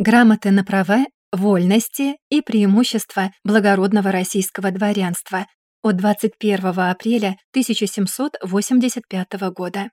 Грамоты на права, вольности и преимущества благородного российского дворянства от 21 апреля 1785 года.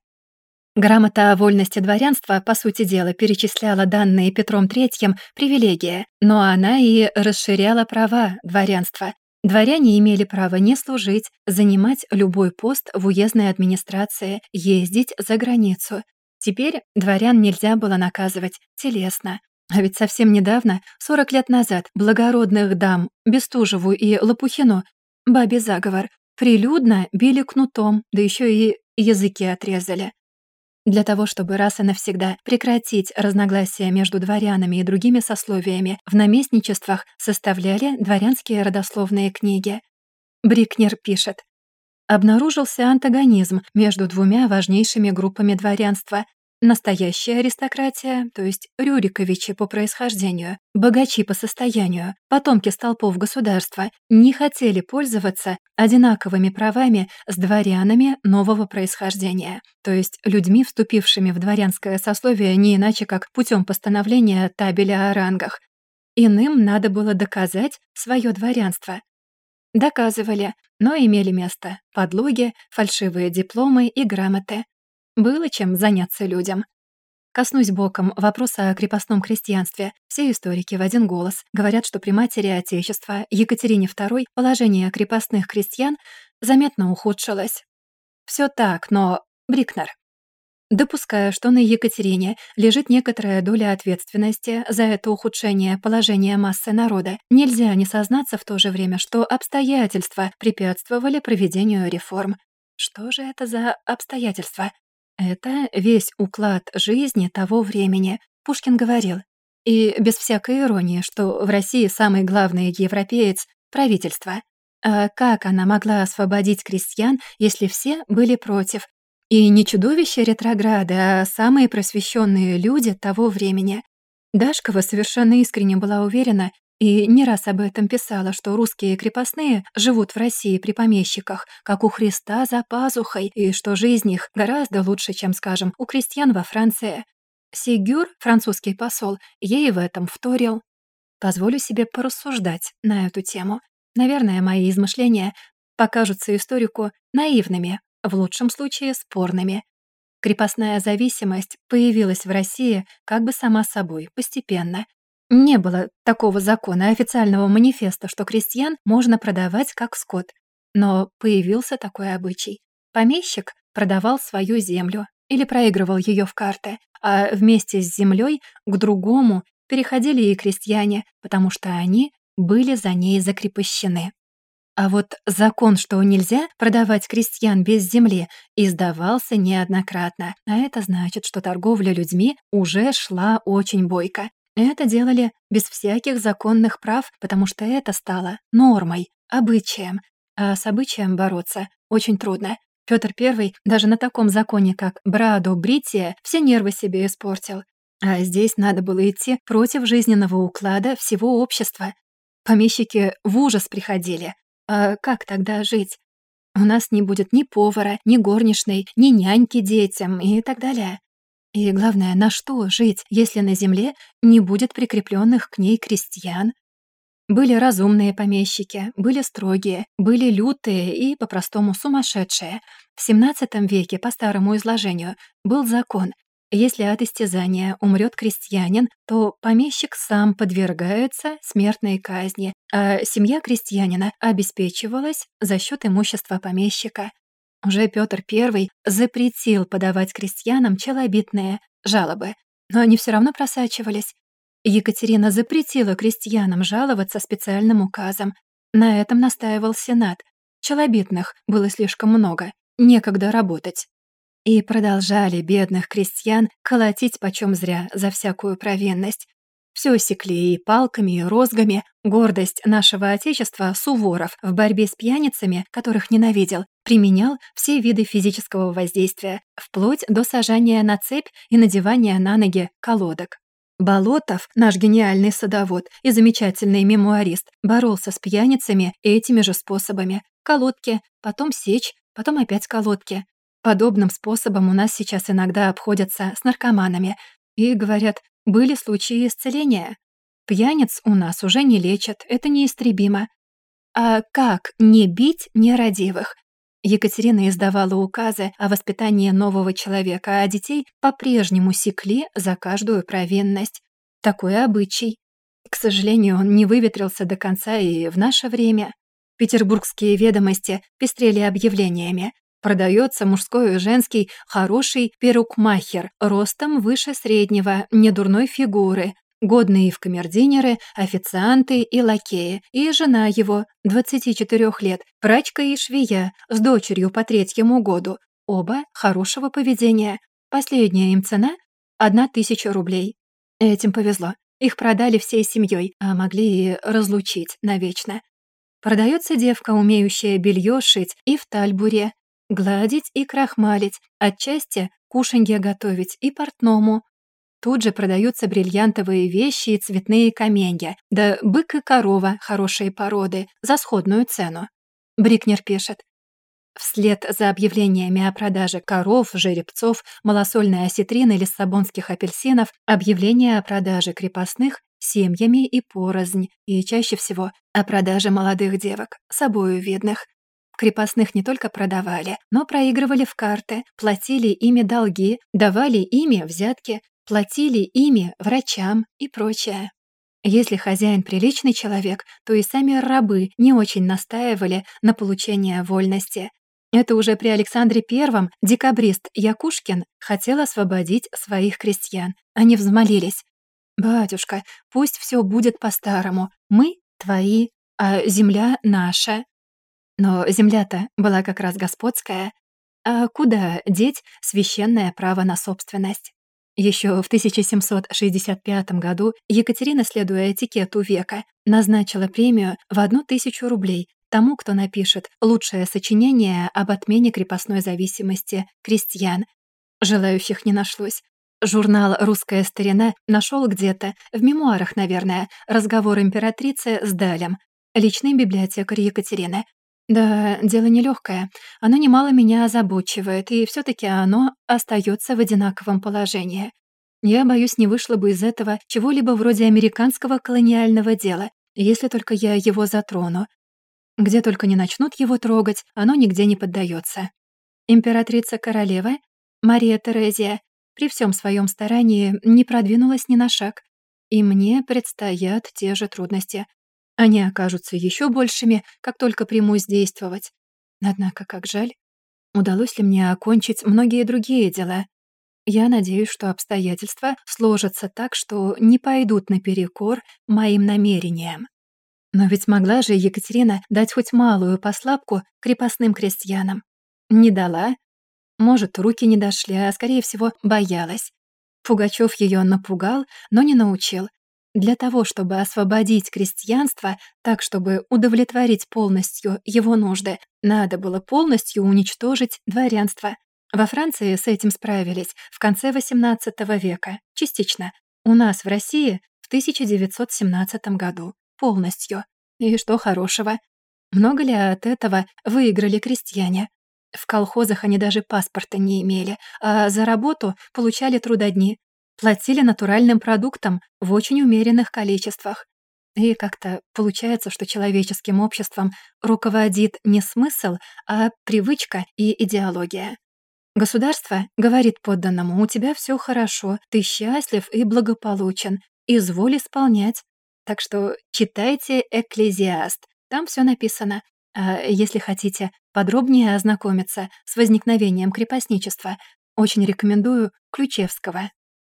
Грамота о вольности дворянства, по сути дела, перечисляла данные Петром III привилегии, но она и расширяла права дворянства. Дворяне имели право не служить, занимать любой пост в уездной администрации, ездить за границу. Теперь дворян нельзя было наказывать телесно. А ведь совсем недавно, 40 лет назад, благородных дам Бестужеву и Лопухину бабе заговор, прилюдно били кнутом, да еще и языки отрезали. Для того, чтобы раз и навсегда прекратить разногласия между дворянами и другими сословиями, в наместничествах составляли дворянские родословные книги. Брикнер пишет, обнаружился антагонизм между двумя важнейшими группами дворянства Настоящая аристократия, то есть Рюриковичи по происхождению, богачи по состоянию, потомки столпов государства, не хотели пользоваться одинаковыми правами с дворянами нового происхождения, то есть людьми, вступившими в дворянское сословие не иначе как путем постановления табеля о рангах. Иным надо было доказать свое дворянство. Доказывали, но имели место подлоги, фальшивые дипломы и грамоты. Было чем заняться людям. Коснусь боком вопроса о крепостном крестьянстве. Все историки в один голос говорят, что при матери Отечества Екатерине II положение крепостных крестьян заметно ухудшилось. Все так, но Брикнер. Допуская, что на Екатерине лежит некоторая доля ответственности за это ухудшение положения массы народа, нельзя не сознаться в то же время, что обстоятельства препятствовали проведению реформ. Что же это за обстоятельства? Это весь уклад жизни того времени, Пушкин говорил. И без всякой иронии, что в России самый главный европеец — правительство. А как она могла освободить крестьян, если все были против? И не чудовище ретрограды, а самые просвещенные люди того времени. Дашкова совершенно искренне была уверена, и не раз об этом писала, что русские крепостные живут в России при помещиках, как у Христа за пазухой, и что жизнь их гораздо лучше, чем, скажем, у крестьян во Франции. Сигюр, французский посол, ей в этом вторил. Позволю себе порассуждать на эту тему. Наверное, мои измышления покажутся историку наивными, в лучшем случае спорными. Крепостная зависимость появилась в России как бы сама собой, постепенно, не было такого закона официального манифеста, что крестьян можно продавать как скот. Но появился такой обычай. Помещик продавал свою землю или проигрывал ее в карты, а вместе с землей к другому переходили и крестьяне, потому что они были за ней закрепощены. А вот закон, что нельзя продавать крестьян без земли, издавался неоднократно, а это значит, что торговля людьми уже шла очень бойко. Это делали без всяких законных прав, потому что это стало нормой, обычаем. А с обычаем бороться очень трудно. Петр I даже на таком законе, как брадо-бритие, все нервы себе испортил. А здесь надо было идти против жизненного уклада всего общества. Помещики в ужас приходили. А как тогда жить? У нас не будет ни повара, ни горничной, ни няньки детям и так далее. И главное, на что жить, если на земле не будет прикрепленных к ней крестьян? Были разумные помещики, были строгие, были лютые и, по-простому, сумасшедшие. В XVII веке, по старому изложению, был закон. Если от истязания умрет крестьянин, то помещик сам подвергается смертной казни, а семья крестьянина обеспечивалась за счет имущества помещика. Уже Петр I запретил подавать крестьянам челобитные жалобы, но они все равно просачивались. Екатерина запретила крестьянам жаловаться специальным указом. На этом настаивал Сенат. Челобитных было слишком много, некогда работать. И продолжали бедных крестьян колотить почем зря за всякую провинность. Все секли и палками, и розгами. Гордость нашего Отечества Суворов в борьбе с пьяницами, которых ненавидел, применял все виды физического воздействия, вплоть до сажания на цепь и надевания на ноги колодок. Болотов, наш гениальный садовод и замечательный мемуарист, боролся с пьяницами этими же способами. Колодки, потом сечь, потом опять колодки. Подобным способом у нас сейчас иногда обходятся с наркоманами. И, говорят, были случаи исцеления. Пьяниц у нас уже не лечат, это неистребимо. А как не бить нерадивых? Екатерина издавала указы о воспитании нового человека, а детей по-прежнему секли за каждую провинность. Такой обычай. К сожалению, он не выветрился до конца и в наше время. Петербургские ведомости пестрели объявлениями. Продается мужской и женский хороший перукмахер, ростом выше среднего, недурной фигуры, годные в камердинеры, официанты и лакеи, и жена его, 24 лет, прачка и швея, с дочерью по третьему году, оба хорошего поведения. Последняя им цена — одна тысяча рублей. Этим повезло. Их продали всей семьей, а могли и разлучить навечно. Продается девка, умеющая белье шить и в тальбуре, гладить и крахмалить, отчасти кушанье готовить и портному. Тут же продаются бриллиантовые вещи и цветные каменья, да бык и корова хорошие породы за сходную цену. Брикнер пишет. Вслед за объявлениями о продаже коров, жеребцов, малосольной осетрины лиссабонских апельсинов, объявления о продаже крепостных семьями и порознь, и чаще всего о продаже молодых девок, собою видных. Крепостных не только продавали, но проигрывали в карты, платили ими долги, давали ими взятки, платили ими врачам и прочее. Если хозяин приличный человек, то и сами рабы не очень настаивали на получении вольности. Это уже при Александре I декабрист Якушкин хотел освободить своих крестьян. Они взмолились. «Батюшка, пусть все будет по-старому. Мы твои, а земля наша». Но земля-то была как раз господская. А куда деть священное право на собственность? Еще в 1765 году Екатерина, следуя этикету века, назначила премию в одну тысячу рублей тому, кто напишет лучшее сочинение об отмене крепостной зависимости крестьян. Желающих не нашлось. Журнал «Русская старина» нашел где-то, в мемуарах, наверное, разговор императрицы с Далем, личный библиотекарь Екатерины. Да, дело нелегкое. Оно немало меня озабочивает, и все таки оно остается в одинаковом положении. Я боюсь, не вышло бы из этого чего-либо вроде американского колониального дела, если только я его затрону. Где только не начнут его трогать, оно нигде не поддается. Императрица-королева, Мария Терезия, при всем своем старании не продвинулась ни на шаг. И мне предстоят те же трудности. Они окажутся еще большими, как только примусь действовать. Однако, как жаль, удалось ли мне окончить многие другие дела. Я надеюсь, что обстоятельства сложатся так, что не пойдут наперекор моим намерениям. Но ведь могла же Екатерина дать хоть малую послабку крепостным крестьянам. Не дала. Может, руки не дошли, а, скорее всего, боялась. Пугачев ее напугал, но не научил. Для того, чтобы освободить крестьянство так, чтобы удовлетворить полностью его нужды, надо было полностью уничтожить дворянство. Во Франции с этим справились в конце XVIII века, частично. У нас в России в 1917 году полностью. И что хорошего? Много ли от этого выиграли крестьяне? В колхозах они даже паспорта не имели, а за работу получали трудодни, платили натуральным продуктам в очень умеренных количествах. И как-то получается, что человеческим обществом руководит не смысл, а привычка и идеология. Государство говорит подданному, у тебя все хорошо, ты счастлив и благополучен, изволь исполнять. Так что читайте «Экклезиаст», там все написано. А если хотите подробнее ознакомиться с возникновением крепостничества, очень рекомендую Ключевского.